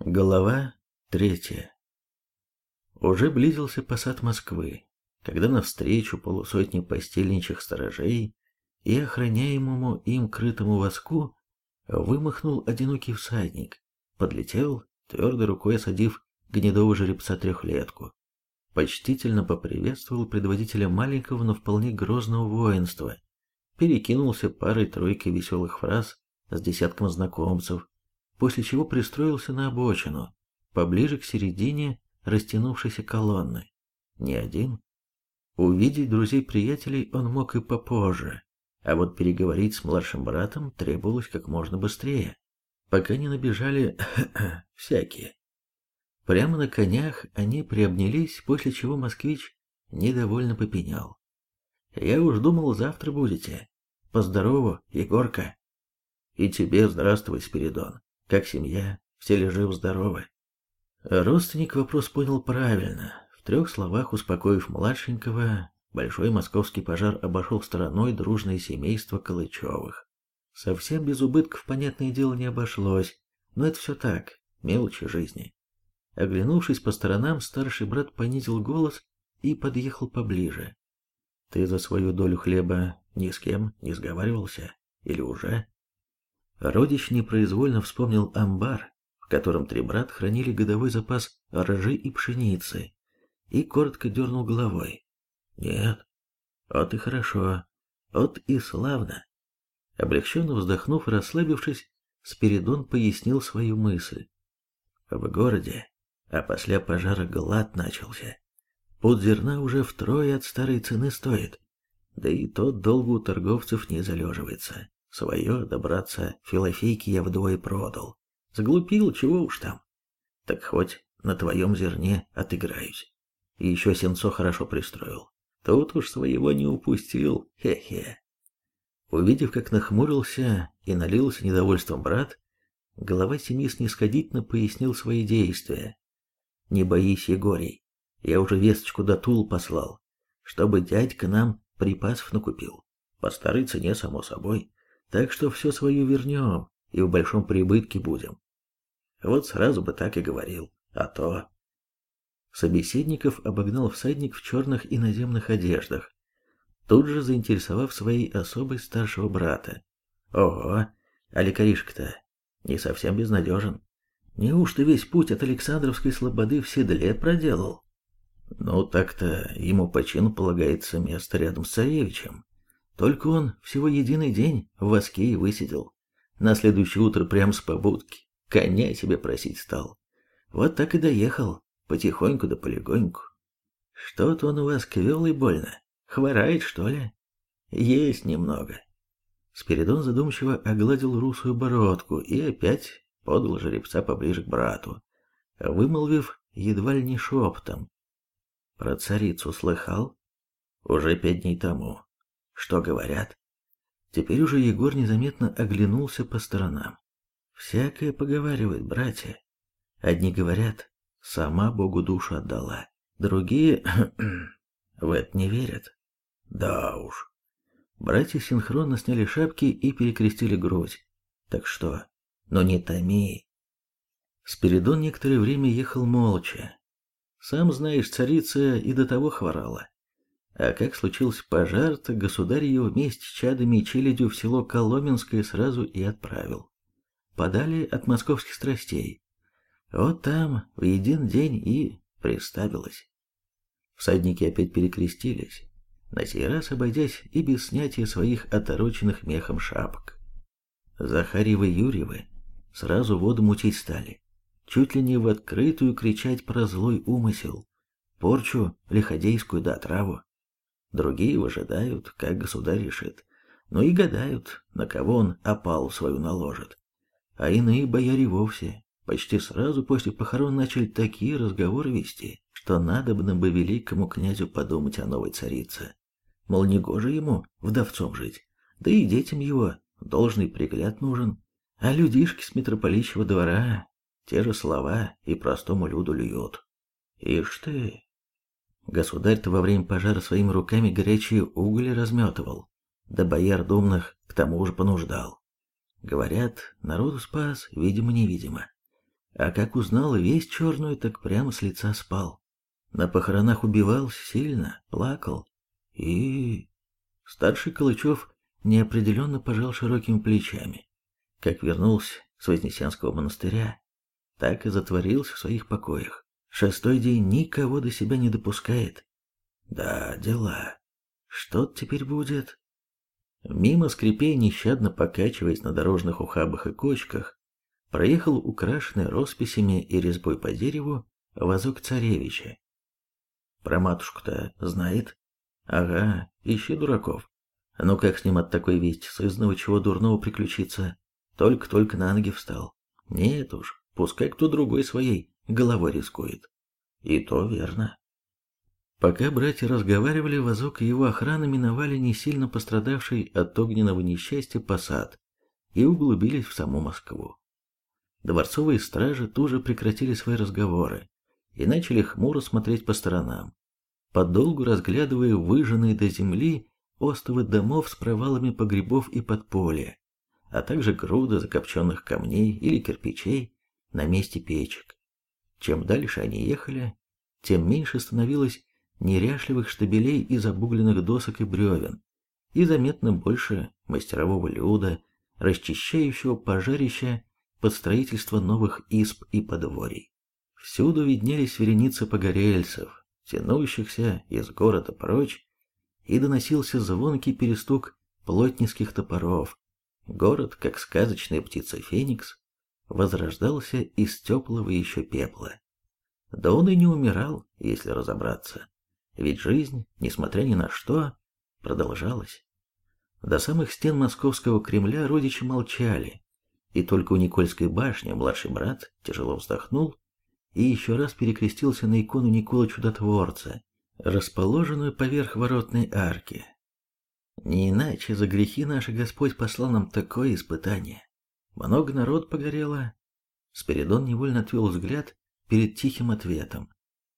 Глава третья. Уже близился посад Москвы, когда навстречу полусотни постельничьих сторожей и охраняемому им крытому воску вымахнул одинокий всадник, подлетел, твердой рукой осадив гнедого жеребца трехлетку, почтительно поприветствовал предводителя маленького, но вполне грозного воинства, перекинулся парой-тройкой веселых фраз с десятком знакомцев, после чего пристроился на обочину, поближе к середине растянувшейся колонны. Не один. Увидеть друзей-приятелей он мог и попозже, а вот переговорить с младшим братом требовалось как можно быстрее, пока не набежали всякие. Прямо на конях они приобнялись, после чего москвич недовольно попенял. «Я уж думал, завтра будете. Поздорову, Егорка». «И тебе здравствуй, Спиридон. Как семья? Все ли живы-здоровы? Родственник вопрос понял правильно. В трех словах успокоив младшенького, большой московский пожар обошел стороной дружное семейство Калычевых. Совсем без убытков, понятное дело, не обошлось, но это все так, мелочи жизни. Оглянувшись по сторонам, старший брат понизил голос и подъехал поближе. «Ты за свою долю хлеба ни с кем не сговаривался? Или уже?» Родич непроизвольно вспомнил амбар, в котором три брат хранили годовой запас ржи и пшеницы, и коротко дернул головой. «Нет, вот и хорошо, вот и славно». Облегченно вздохнув и расслабившись, Спиридон пояснил свою мысль. В городе, а после пожара глад начался. Пуд зерна уже втрое от старой цены стоит, да и тот долго у торговцев не залеживается. Свое добраться Филофейке я вдвое продал. Сглупил, чего уж там. Так хоть на твоем зерне отыграюсь. И еще сенцо хорошо пристроил. Тут уж своего не упустил, хе-хе. Увидев, как нахмурился и налился недовольством брат, глава семьи снисходительно пояснил свои действия. «Не боись, Егорий, я уже весточку до Тул послал, чтобы дядька нам припасов накупил. По старой цене, само собой. Так что все свое вернем и в большом прибытке будем. Вот сразу бы так и говорил, а то... Собеседников обогнал всадник в черных иноземных одеждах, тут же заинтересовав своей особой старшего брата. Ого, а лекаришка-то не совсем безнадежен. Неужто весь путь от Александровской слободы в седле проделал? Ну, так-то ему по чину полагается место рядом с царевичем. Только он всего единый день в воске и высидел. На следующее утро прям с побудки. Коня себе просить стал. Вот так и доехал. Потихоньку да полегоньку. Что-то он у вас квел и больно. Хворает, что ли? Есть немного. Спиридон задумчиво огладил русую бородку и опять подал жеребца поближе к брату, вымолвив едва ли не шепотом. Про царицу слыхал? Уже пять дней тому. Что говорят? Теперь уже Егор незаметно оглянулся по сторонам. Всякое поговаривает, братья. Одни говорят, сама Богу душу отдала. Другие в это не верят. Да уж. Братья синхронно сняли шапки и перекрестили грудь. Так что, но не томи. Спиридон некоторое время ехал молча. Сам знаешь, царица и до того хворала. А как случился пожар, то государь ее вместе с чадами и челядью в село Коломенское сразу и отправил. Подали от московских страстей. Вот там в един день и приставилось. Всадники опять перекрестились, на сей раз обойдясь и без снятия своих отороченных мехом шапок. Захарьевы Юрьевы сразу воду мутить стали, чуть ли не в открытую кричать про злой умысел, порчу лиходейскую да отраву. Другие выжидают, как государь решит. Ну и гадают, на кого он опал свою наложит. А иные бояре вовсе почти сразу после похорон начали такие разговоры вести, что надо бы великому князю подумать о новой царице. Мол, не гоже ему вдовцом жить, да и детям его должный пригляд нужен. А людишки с митрополичьего двора те же слова и простому люду льют. Ишь ты, Государь-то во время пожара своими руками горячие угли разметывал, да бояр думных к тому же понуждал. Говорят, народу спас, видимо-невидимо. А как узнал весь черную, так прямо с лица спал. На похоронах убивался сильно, плакал. И... Старший Калычев неопределенно пожал широкими плечами. Как вернулся с Вознесенского монастыря, так и затворился в своих покоях. Шестой день никого до себя не допускает. Да, дела. Что теперь будет? Мимо скрипей, нещадно покачиваясь на дорожных ухабах и кочках, проехал украшенный росписями и резьбой по дереву вазок царевича. Про матушку-то знает? Ага, ищи дураков. Ну как с ним от такой вести сызного чего дурного приключиться? Только-только на ноги встал. Нет уж, пускай кто другой своей головой рискует. И то верно. Пока братья разговаривали, вазок и его охрана миновали не сильно пострадавший от огненного несчастья посад и углубились в саму Москву. Дворцовые стражи тоже прекратили свои разговоры и начали хмуро смотреть по сторонам, подолгу разглядывая выжженные до земли остовы домов с провалами погребов и подполья, а также груды закопченных камней или кирпичей на месте печек. Чем дальше они ехали, тем меньше становилось неряшливых штабелей из обугленных досок и бревен, и заметно больше мастерового люда, расчищающего пожарища под строительство новых изб и подворий. Всюду виднелись вереницы погорельцев, тянущихся из города прочь, и доносился звонкий перестук плотницких топоров. Город, как сказочная птица Феникс, возрождался из теплого еще пепла. Да он и не умирал, если разобраться. Ведь жизнь, несмотря ни на что, продолжалась. До самых стен московского Кремля родичи молчали, и только у Никольской башни младший брат тяжело вздохнул и еще раз перекрестился на икону Никола Чудотворца, расположенную поверх воротной арки. Не иначе за грехи наши Господь послал нам такое испытание. Много народ погорело. Спиридон невольно отвел взгляд перед тихим ответом.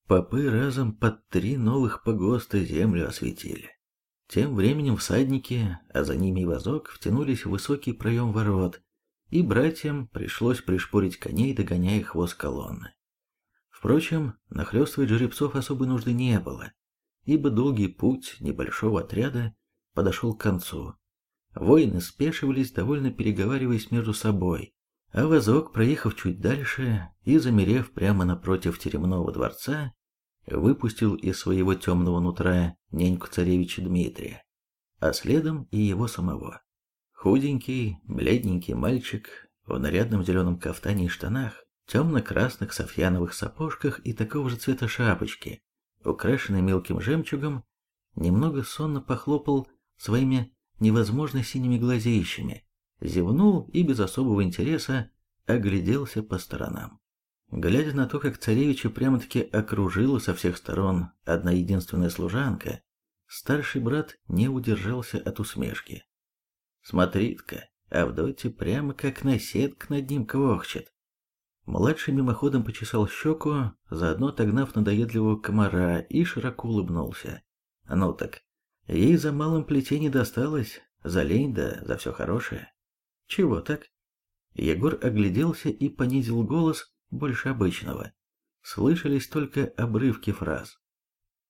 Попы разом под три новых погоста землю осветили. Тем временем всадники, а за ними и вазок, втянулись в высокий проем ворот, и братьям пришлось пришпорить коней, догоняя хвост колонны. Впрочем, нахлёстывать жеребцов особой нужды не было, ибо долгий путь небольшого отряда подошел к концу. Воины спешивались, довольно переговариваясь между собой, а вазок, проехав чуть дальше и замерев прямо напротив теремного дворца, выпустил из своего темного нутра неньку царевича Дмитрия, а следом и его самого. Худенький, бледненький мальчик в нарядном зеленом кафтане и штанах, темно-красных софьяновых сапожках и такого же цвета шапочки, украшенной мелким жемчугом, немного сонно похлопал своими невозможно синими глазищами, зевнул и без особого интереса огляделся по сторонам. Глядя на то, как царевича прямо-таки окружила со всех сторон одна единственная служанка, старший брат не удержался от усмешки. Смотрит-ка, Авдотья прямо как наседка над ним квохчет. Младший мимоходом почесал щеку, заодно отогнав надоедливого комара и широко улыбнулся. Ну так, ей за малым плетей не досталось, за лень да за все хорошее. Чего так? Егор огляделся и понизил голос больше обычного. Слышались только обрывки фраз.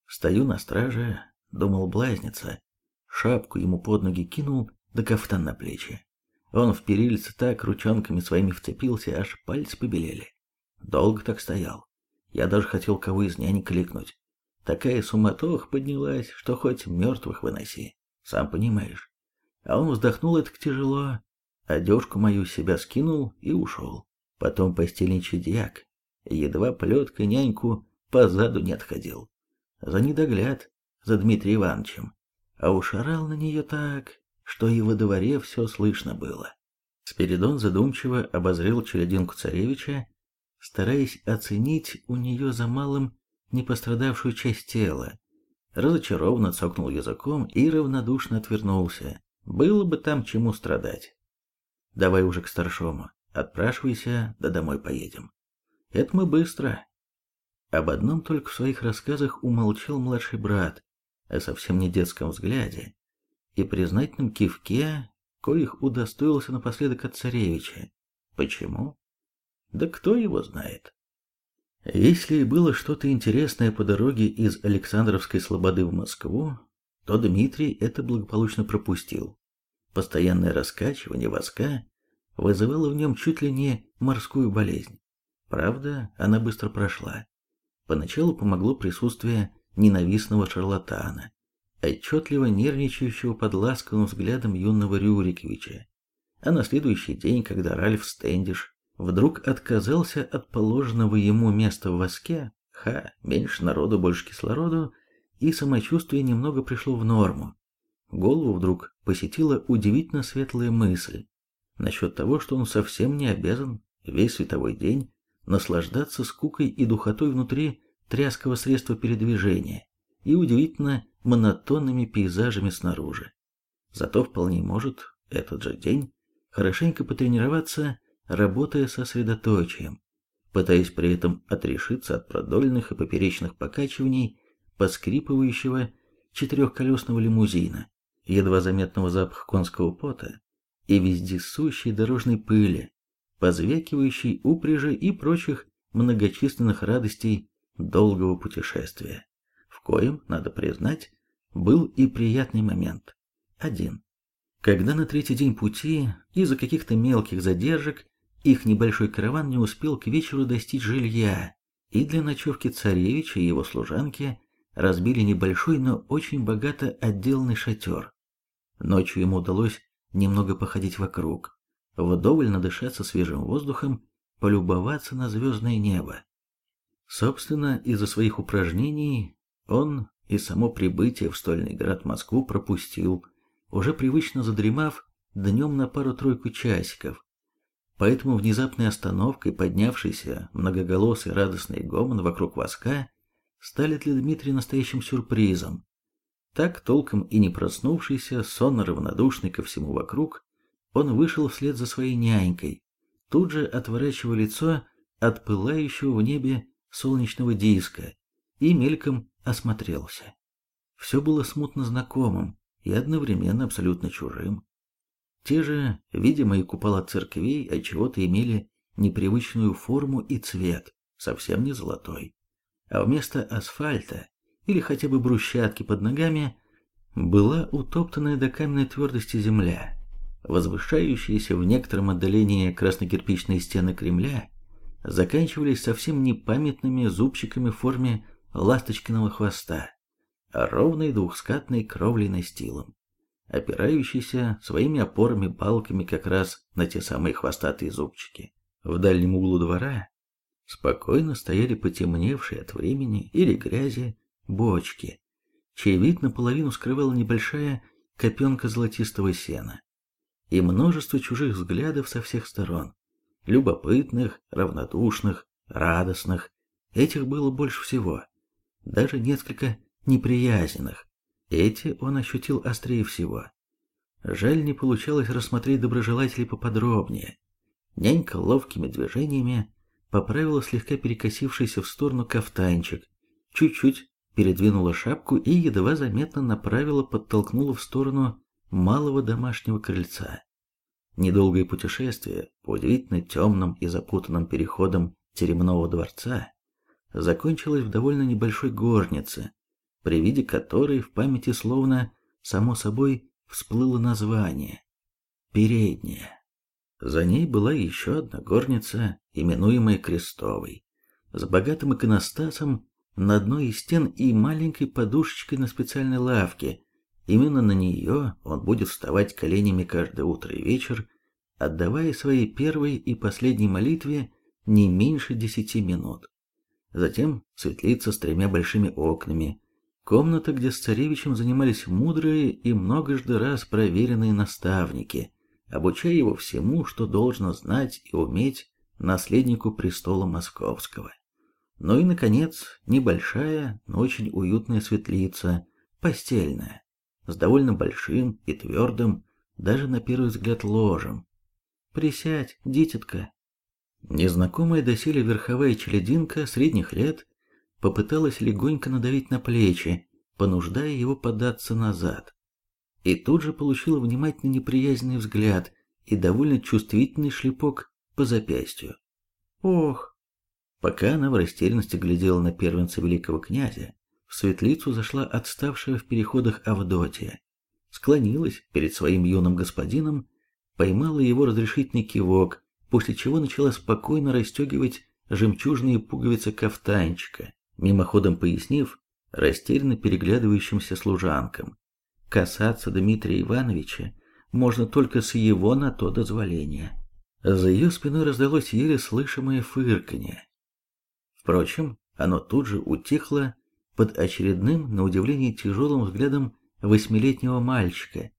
«Стою на страже», — думал блазница. Шапку ему под ноги кинул, да кафтан на плечи. Он в перильце так ручонками своими вцепился, аж пальцы побелели. Долго так стоял. Я даже хотел кого из нянь кликнуть. Такая суматоха поднялась, что хоть мертвых выноси. Сам понимаешь. А он вздохнул это тяжело, одежку мою себя скинул и ушел. Потом постельничий дьяк, едва плеткой няньку позаду не отходил. За недогляд, за Дмитрием Ивановичем. А уж орал на нее так, что и во дворе все слышно было. Спиридон задумчиво обозрел челядинку царевича, стараясь оценить у нее за малым непострадавшую часть тела. Разочарованно цокнул языком и равнодушно отвернулся. Было бы там чему страдать. Давай уже к старшому. Отпрашивайся, да домой поедем. Это мы быстро. Об одном только в своих рассказах умолчал младший брат, о совсем не детском взгляде и признательном кивке, коих удостоился напоследок от царевича. Почему? Да кто его знает? Если было что-то интересное по дороге из Александровской Слободы в Москву, то Дмитрий это благополучно пропустил. Постоянное раскачивание воска вызывало в нем чуть ли не морскую болезнь. Правда, она быстро прошла. Поначалу помогло присутствие ненавистного шарлатана, отчетливо нервничающего под ласковым взглядом юного Рюриковича. А на следующий день, когда Ральф Стэндиш вдруг отказался от положенного ему места в воске, ха, меньше народу, больше кислороду, и самочувствие немного пришло в норму. Голову вдруг посетила удивительно светлая мысль насчет того, что он совсем не обязан весь световой день наслаждаться скукой и духотой внутри тряского средства передвижения и удивительно монотонными пейзажами снаружи. Зато вполне может этот же день хорошенько потренироваться, работая сосредоточием, пытаясь при этом отрешиться от продольных и поперечных покачиваний поскрипывающего четырехколесного лимузина, едва заметного запаха конского пота и вездесущей дорожной пыли, позвякивающей упряжи и прочих многочисленных радостей долгого путешествия, в коем, надо признать, был и приятный момент. Один. Когда на третий день пути из-за каких-то мелких задержек их небольшой караван не успел к вечеру достичь жилья, и для ночевки царевича и его служанки разбили небольшой, но очень богато отделанный шатер. Ночью ему удалось немного походить вокруг, вдоволь надышаться свежим воздухом, полюбоваться на звездное небо. Собственно, из-за своих упражнений он и само прибытие в стольный город Москву пропустил, уже привычно задремав днем на пару-тройку часиков. Поэтому внезапной остановкой поднявшийся многоголосый радостный гомон вокруг воска стали для Дмитрия настоящим сюрпризом. Так, толком и не проснувшийся, сонно равнодушный ко всему вокруг, он вышел вслед за своей нянькой, тут же отворачивая лицо от пылающего в небе солнечного диска и мельком осмотрелся. Все было смутно знакомым и одновременно абсолютно чужим. Те же видимые купола церквей отчего-то имели непривычную форму и цвет, совсем не золотой. А вместо асфальта или хотя бы брусчатки под ногами была утоптанная до каменной твердости земля. Возвышающиеся в некотором отдалении краснокирпичные стены Кремля заканчивались совсем непамятными зубчиками в форме ласточкиного хвоста, а ровной двухскатной кровлей настилом, опирающейся своими опорами-балками как раз на те самые хвостатые зубчики. В дальнем углу двора спокойно стояли потемневшие от времени или грязи бочки, чей вид наполовину скрывала небольшая копенка золотистого сена, и множество чужих взглядов со всех сторон, любопытных, равнодушных, радостных, этих было больше всего, даже несколько неприязненных, эти он ощутил острее всего. Жаль, не получалось рассмотреть доброжелателей поподробнее. Нянька ловкими движениями поправила слегка перекосившийся в сторону кафтанчик, чуть-чуть передвинула шапку и едва заметно направила, подтолкнула в сторону малого домашнего крыльца. Недолгое путешествие по удивительно темным и запутанным переходам теремного дворца закончилось в довольно небольшой горнице, при виде которой в памяти словно само собой всплыло название «Передняя». За ней была еще одна горница, именуемая Крестовой, с богатым иконостасом на одной из стен и маленькой подушечкой на специальной лавке. Именно на нее он будет вставать коленями каждое утро и вечер, отдавая своей первой и последней молитве не меньше десяти минут. Затем светлица с тремя большими окнами, комната, где с царевичем занимались мудрые и многожды раз проверенные наставники, обучая его всему, что должно знать и уметь наследнику престола московского. Ну и, наконец, небольшая, но очень уютная светлица, постельная, с довольно большим и твердым, даже на первый взгляд ложем. «Присядь, дитятка». Незнакомая доселе верховая челядинка средних лет попыталась легонько надавить на плечи, понуждая его податься назад. И тут же получила внимательно неприязненный взгляд и довольно чувствительный шлепок по запястью. Ох!» Пока она в растерянности глядела на первенца великого князя, в светлицу зашла отставшая в переходах Авдотья, склонилась перед своим юным господином, поймала его разрешительный кивок, после чего начала спокойно расстегивать жемчужные пуговицы кафтанчика, мимоходом пояснив растерянно переглядывающимся служанкам. Касаться Дмитрия Ивановича можно только с его на то дозволения. За ее спиной раздалось еле слышимое фырканье. Впрочем, оно тут же утихло под очередным, на удивление тяжелым взглядом восьмилетнего мальчика.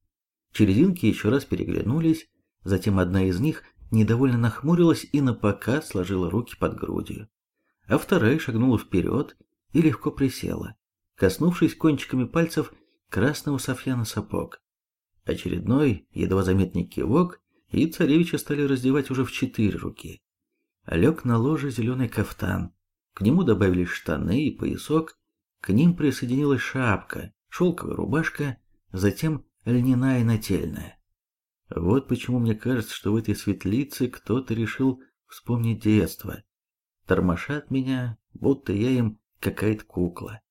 Черединки еще раз переглянулись, затем одна из них недовольно нахмурилась и напоказ сложила руки под грудью, а вторая шагнула вперед и легко присела, коснувшись кончиками пальцев красного софьяна сапог. Очередной, едва заметный кивок, и царевича стали раздевать уже в четыре руки. Лег на ложе зеленый кафтан, к нему добавились штаны и поясок, к ним присоединилась шапка, шелковая рубашка, затем льняная нательная. Вот почему мне кажется, что в этой светлице кто-то решил вспомнить детство. Тормошат меня, будто я им какая-то кукла.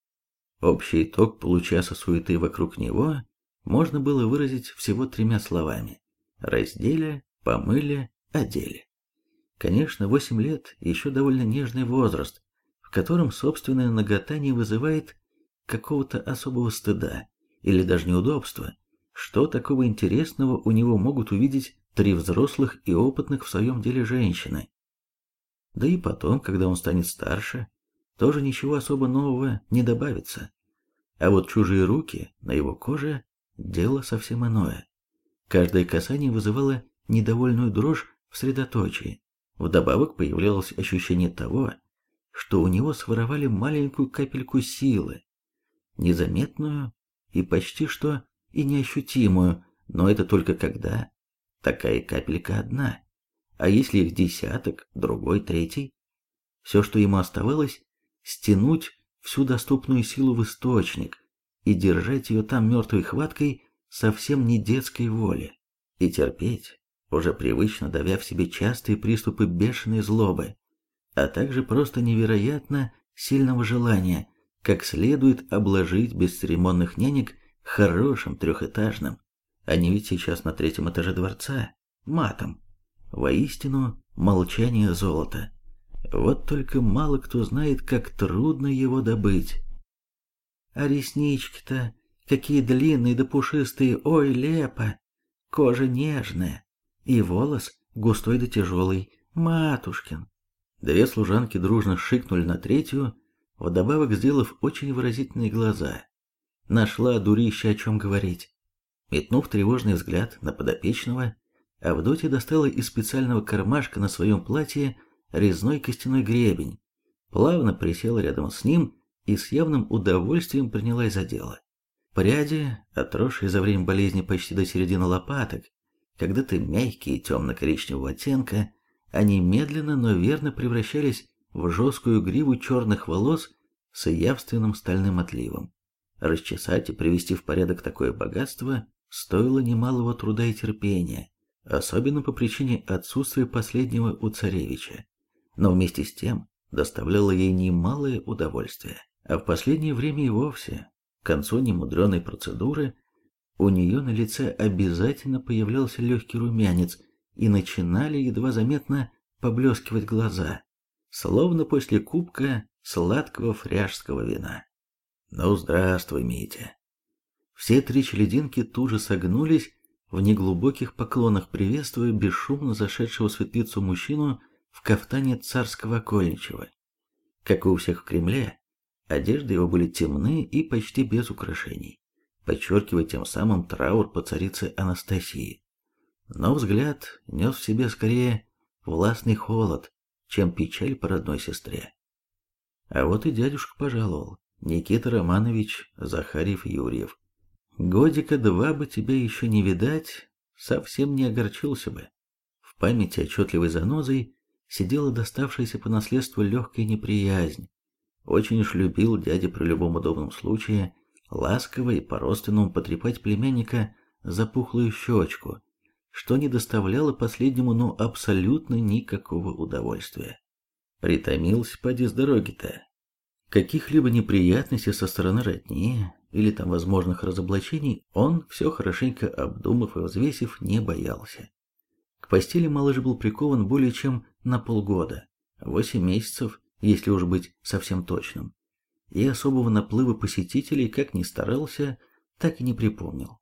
Общий итог получаса суеты вокруг него можно было выразить всего тремя словами. Раздели, помыли, одели. Конечно, восемь лет – еще довольно нежный возраст, в котором собственная нагота не вызывает какого-то особого стыда или даже неудобства. Что такого интересного у него могут увидеть три взрослых и опытных в своем деле женщины? Да и потом, когда он станет старше, тоже ничего особо нового не добавится. А вот чужие руки на его коже – дело совсем иное. Каждое касание вызывало недовольную дрожь в средоточии. Вдобавок появлялось ощущение того, что у него своровали маленькую капельку силы, незаметную и почти что и неощутимую, но это только когда такая капелька одна. А если их десяток, другой, третий? Все, что ему оставалось, стянуть всю доступную силу в источник и держать ее там мертвой хваткой совсем не детской воли. И терпеть, уже привычно давя в себе частые приступы бешеной злобы, а также просто невероятно сильного желания как следует обложить бесцеремонных нянек хорошим трехэтажным, они ведь сейчас на третьем этаже дворца, матом. Воистину, молчание золота. Вот только мало кто знает, как трудно его добыть. А реснички-то какие длинные да пушистые, ой, лепо. Кожа нежная, и волос густой да тяжелый, матушкин. Две служанки дружно шикнули на третью, вдобавок сделав очень выразительные глаза. Нашла дурища о чем говорить. Метнув тревожный взгляд на подопечного, Авдотья достала из специального кармашка на своем платье резной костяной гребень, плавно присела рядом с ним и с явным удовольствием принялась за дело. Пряди, отросшие за время болезни почти до середины лопаток, когда-то мягкие темно-коричневого оттенка, они медленно, но верно превращались в жесткую гриву черных волос с явственным стальным отливом. Расчесать и привести в порядок такое богатство стоило немалого труда и терпения, особенно по причине отсутствия последнего у царевича. Но вместе с тем доставляло ей немалое удовольствие. А в последнее время и вовсе, к концу немудреной процедуры, у нее на лице обязательно появлялся легкий румянец, и начинали едва заметно поблескивать глаза, словно после кубка сладкого фряжского вина. «Ну, здравствуй, Митя!» Все три челединки тут же согнулись в неглубоких поклонах, приветствуя бесшумно зашедшего светлицу мужчину в кафтане царского окольничего. Как и у всех в Кремле, одежды его были темны и почти без украшений, подчеркивая тем самым траур по царице Анастасии. Но взгляд нес в себе скорее властный холод, чем печаль по родной сестре. А вот и дядюшка пожаловал, Никита Романович Захарьев-Юрьев. Годика два бы тебя еще не видать, совсем не огорчился бы. В памяти отчетливой занозой сидела доставшаяся по наследству легкая неприязнь. Очень уж любил дядя при любом удобном случае ласково и по-родственному потрепать племянника за пухлую щечку, что не доставляло последнему ну абсолютно никакого удовольствия. Притомился поди с дороги-то. Каких-либо неприятностей со стороны родни или там возможных разоблачений он, все хорошенько обдумав и взвесив, не боялся. К постели малыш был прикован более чем на полгода, восемь месяцев, если уж быть совсем точным, и особого наплыва посетителей, как ни старался, так и не припомнил.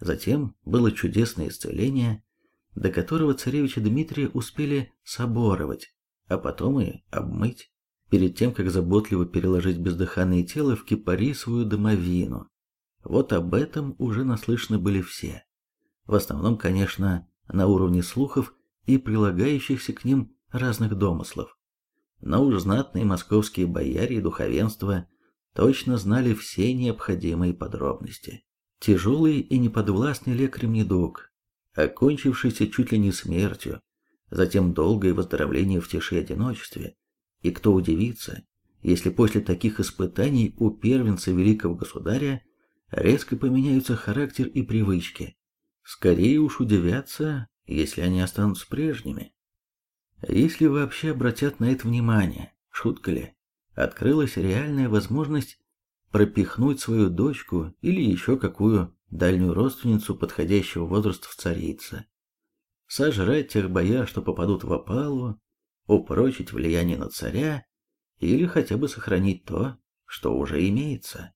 Затем было чудесное исцеление, до которого царевича Дмитрия успели соборовать, а потом и обмыть перед тем, как заботливо переложить бездыханное тело в кипарисовую домовину. Вот об этом уже наслышаны были все. В основном, конечно, на уровне слухов и прилагающихся к ним разных домыслов. Но уж знатные московские бояре и духовенство точно знали все необходимые подробности. Тяжелый и неподвластный лекарем недуг, окончившийся чуть ли не смертью, затем долгое выздоровление в тиши и одиночестве, и кто удивится, если после таких испытаний у первенца великого государя резко поменяются характер и привычки. Скорее уж удивятся, если они останутся прежними. Если вообще обратят на это внимание, шутка ли, открылась реальная возможность пропихнуть свою дочку или еще какую дальнюю родственницу подходящего возраста в царица, сожрать тех бояр, что попадут в опалу, упрочить влияние на царя или хотя бы сохранить то, что уже имеется.